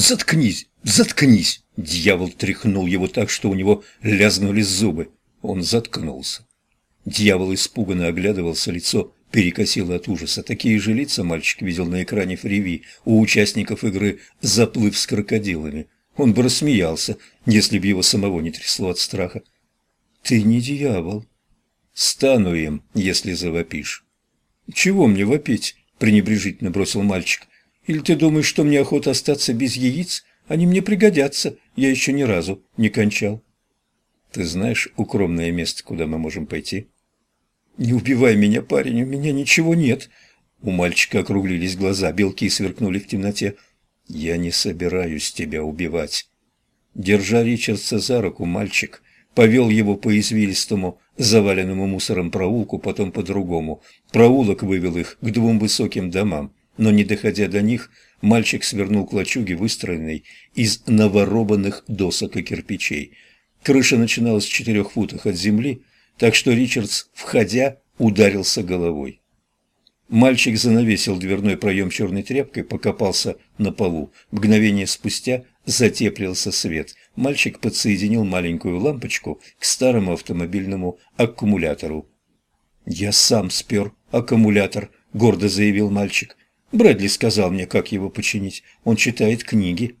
Заткнись! Заткнись!» Дьявол тряхнул его так, что у него лязгнули зубы. Он заткнулся. Дьявол испуганно оглядывался, лицо перекосило от ужаса. Такие же лица мальчик видел на экране Фриви у участников игры «Заплыв с крокодилами». Он бы рассмеялся, если бы его самого не трясло от страха. «Ты не дьявол». «Стану им, если завопишь». «Чего мне вопить?» – пренебрежительно бросил мальчик. «Или ты думаешь, что мне охота остаться без яиц? Они мне пригодятся. Я еще ни разу не кончал». «Ты знаешь укромное место, куда мы можем пойти?» «Не убивай меня, парень, у меня ничего нет». У мальчика округлились глаза, белки сверкнули в темноте. «Я не собираюсь тебя убивать». Держа Ричардса за руку, мальчик повел его по извилистому, заваленному мусором проулку, потом по другому. Проулок вывел их к двум высоким домам, но, не доходя до них, мальчик свернул к лачуге, выстроенной из наворобанных досок и кирпичей. Крыша начиналась в четырех футах от земли, так что Ричардс, входя, ударился головой. Мальчик занавесил дверной проем черной тряпкой, покопался на полу. Мгновение спустя затеплился свет. Мальчик подсоединил маленькую лампочку к старому автомобильному аккумулятору. «Я сам спер аккумулятор», — гордо заявил мальчик. «Брэдли сказал мне, как его починить. Он читает книги.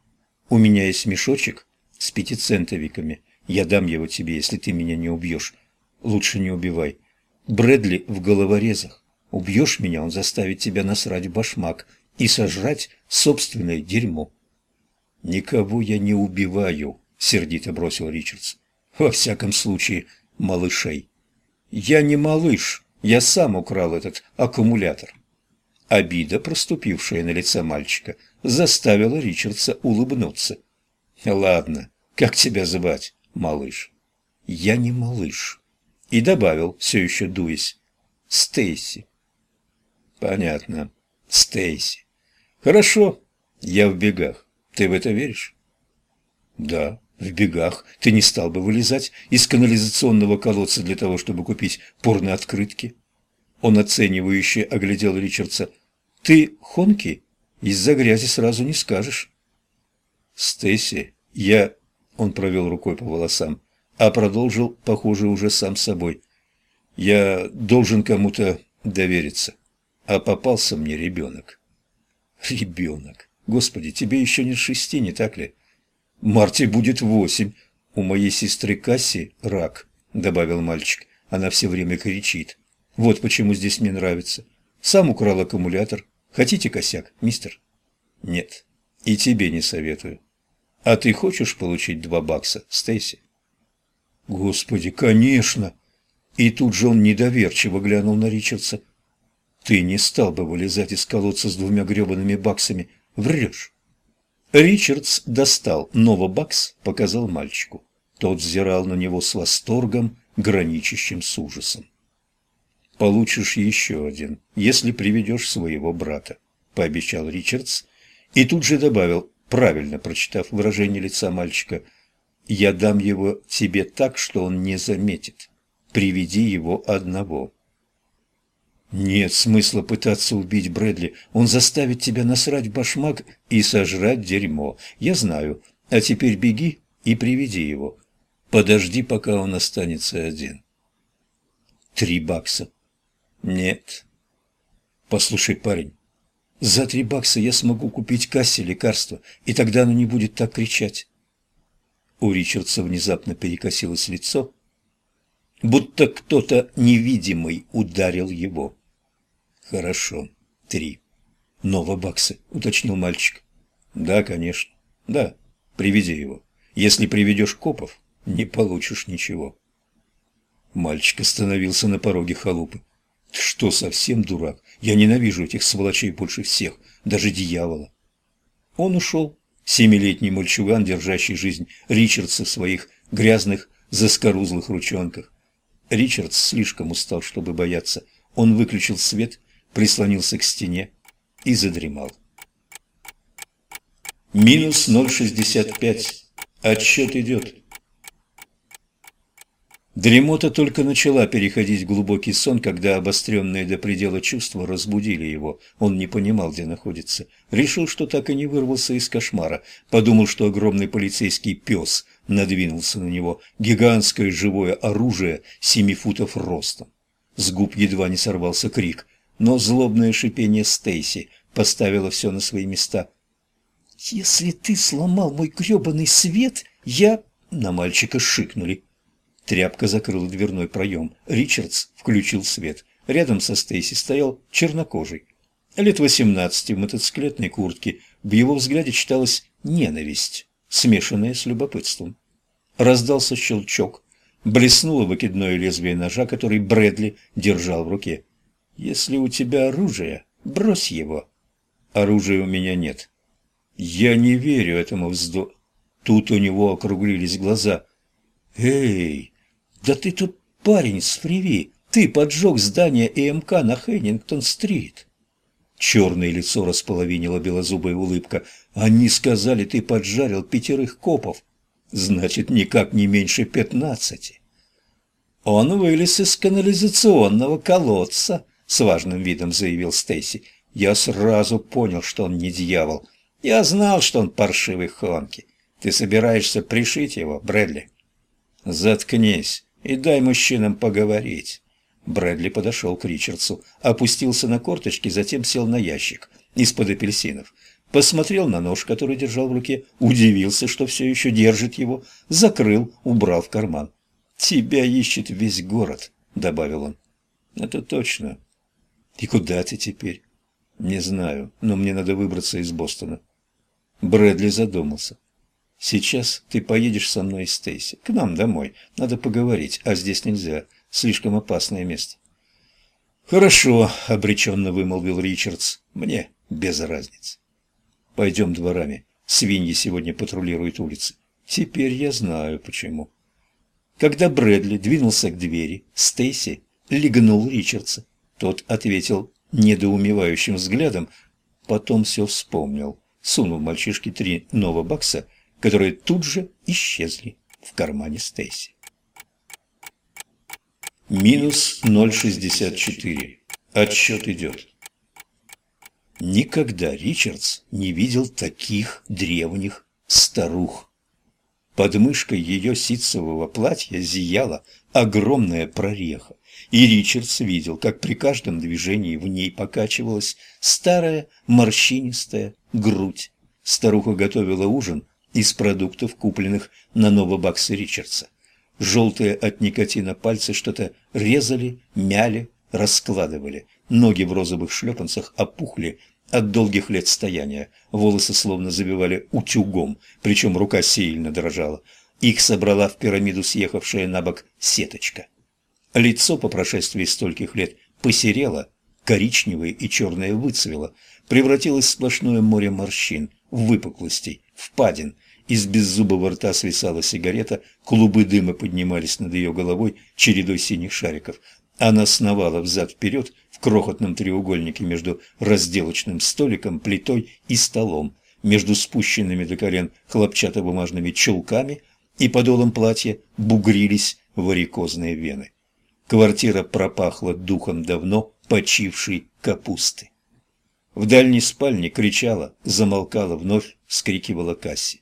У меня есть мешочек с пятицентовиками. Я дам его тебе, если ты меня не убьешь. Лучше не убивай. Брэдли в головорезах. Убьешь меня, он заставит тебя насрать башмак и сожрать собственное дерьмо. «Никого я не убиваю», — сердито бросил Ричардс. «Во всяком случае, малышей». «Я не малыш, я сам украл этот аккумулятор». Обида, проступившая на лице мальчика, заставила Ричардса улыбнуться. «Ладно, как тебя звать, малыш?» «Я не малыш» и добавил, все еще дуясь, «Стейси». «Понятно. Стейси. Хорошо. Я в бегах. Ты в это веришь?» «Да, в бегах. Ты не стал бы вылезать из канализационного колодца для того, чтобы купить порно-открытки?» Он оценивающе оглядел Ричардса. «Ты хонки? Из-за грязи сразу не скажешь». «Стейси, я...» Он провел рукой по волосам а продолжил, похоже, уже сам собой. «Я должен кому-то довериться, а попался мне ребенок». «Ребенок? Господи, тебе еще не шести, не так ли?» «Марте будет восемь. У моей сестры Касси рак», — добавил мальчик. «Она все время кричит. Вот почему здесь мне нравится. Сам украл аккумулятор. Хотите косяк, мистер?» «Нет, и тебе не советую. А ты хочешь получить два бакса, Стейси?» «Господи, конечно!» И тут же он недоверчиво глянул на Ричардса. «Ты не стал бы вылезать из колодца с двумя гребаными баксами. Врешь!» Ричардс достал новобакс, показал мальчику. Тот взирал на него с восторгом, граничащим с ужасом. «Получишь еще один, если приведешь своего брата», — пообещал Ричардс, и тут же добавил, правильно прочитав выражение лица мальчика — я дам его тебе так, что он не заметит. Приведи его одного. Нет смысла пытаться убить Брэдли. Он заставит тебя насрать башмак и сожрать дерьмо. Я знаю. А теперь беги и приведи его. Подожди, пока он останется один. Три бакса. Нет. Послушай, парень, за три бакса я смогу купить кассе лекарства, и тогда оно не будет так кричать. У Ричардса внезапно перекосилось лицо, будто кто-то невидимый ударил его. «Хорошо, три. Ново баксы», — уточнил мальчик. «Да, конечно. Да, приведи его. Если приведешь копов, не получишь ничего». Мальчик остановился на пороге халупы. «Ты что, совсем дурак? Я ненавижу этих сволочей больше всех, даже дьявола». Он ушел, семилетний мальчуган, держащий жизнь Ричардса в своих грязных, заскорузлых ручонках. Ричардс слишком устал, чтобы бояться. Он выключил свет, прислонился к стене и задремал. Минус 0,65. Отсчет идет. Дремота только начала переходить в глубокий сон, когда обостренные до предела чувства разбудили его. Он не понимал, где находится. Решил, что так и не вырвался из кошмара. Подумал, что огромный полицейский пес надвинулся на него. Гигантское живое оружие семи футов ростом. С губ едва не сорвался крик, но злобное шипение Стейси поставило все на свои места. «Если ты сломал мой гребаный свет, я...» На мальчика шикнули. Тряпка закрыла дверной проем. Ричардс включил свет. Рядом со Стейси стоял чернокожий. Лет восемнадцати в мотоциклетной куртке. В его взгляде читалась ненависть, смешанная с любопытством. Раздался щелчок. Блеснуло выкидное лезвие ножа, который Брэдли держал в руке. «Если у тебя оружие, брось его». «Оружия у меня нет». «Я не верю этому вздо...» Тут у него округлились глаза. «Эй, да ты тут парень с фриви. Ты поджег здание ЭМК на Хеннингтон-стрит. Черное лицо располовинила белозубая улыбка. Они сказали, ты поджарил пятерых копов. Значит, никак не меньше пятнадцати. Он вылез из канализационного колодца, с важным видом заявил Стейси. Я сразу понял, что он не дьявол. Я знал, что он паршивый Хонки. Ты собираешься пришить его, Брэдли? Заткнись и дай мужчинам поговорить». Брэдли подошел к Ричардсу, опустился на корточки, затем сел на ящик из-под апельсинов. Посмотрел на нож, который держал в руке, удивился, что все еще держит его, закрыл, убрал в карман. «Тебя ищет весь город», — добавил он. «Это точно. И куда ты теперь?» «Не знаю, но мне надо выбраться из Бостона». Брэдли задумался. Сейчас ты поедешь со мной, Стейси, к нам домой. Надо поговорить, а здесь нельзя. Слишком опасное место. Хорошо, обреченно вымолвил Ричардс. Мне без разницы. Пойдем дворами. Свиньи сегодня патрулируют улицы. Теперь я знаю, почему. Когда Брэдли двинулся к двери, Стейси легнул Ричардса. Тот ответил недоумевающим взглядом, потом все вспомнил. Сунул мальчишке три новобакса которые тут же исчезли в кармане Стейси. Минус 0,64. Отсчет идет. Никогда Ричардс не видел таких древних старух. Под мышкой ее ситцевого платья зияла огромная прореха, и Ричардс видел, как при каждом движении в ней покачивалась старая морщинистая грудь. Старуха готовила ужин из продуктов, купленных на Новобаксе Ричардса. Желтые от никотина пальцы что-то резали, мяли, раскладывали. Ноги в розовых шлепанцах опухли от долгих лет стояния. Волосы словно забивали утюгом, причем рука сильно дрожала. Их собрала в пирамиду съехавшая на бок сеточка. Лицо по прошествии стольких лет посерело, коричневое и черное выцвело, превратилось в сплошное море морщин, выпуклостей, впадин. Из беззубого рта свисала сигарета, клубы дыма поднимались над ее головой чередой синих шариков. Она сновала взад-вперед в крохотном треугольнике между разделочным столиком, плитой и столом, между спущенными до колен хлопчатобумажными чулками и подолом платья бугрились варикозные вены. Квартира пропахла духом давно почившей капусты. В дальней спальне кричала, замолкала, вновь вскрикивала Касси.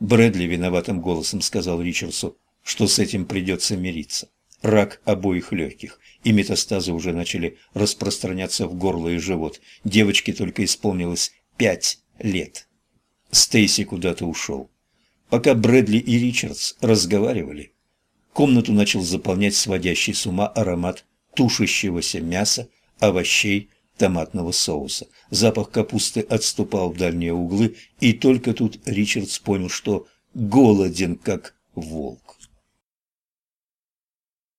Брэдли виноватым голосом сказал Ричардсу, что с этим придется мириться. Рак обоих легких, и метастазы уже начали распространяться в горло и живот. Девочке только исполнилось пять лет. Стейси куда-то ушел. Пока Брэдли и Ричардс разговаривали, комнату начал заполнять сводящий с ума аромат тушащегося мяса, овощей, томатного соуса. Запах капусты отступал в дальние углы, и только тут Ричардс понял, что голоден, как волк.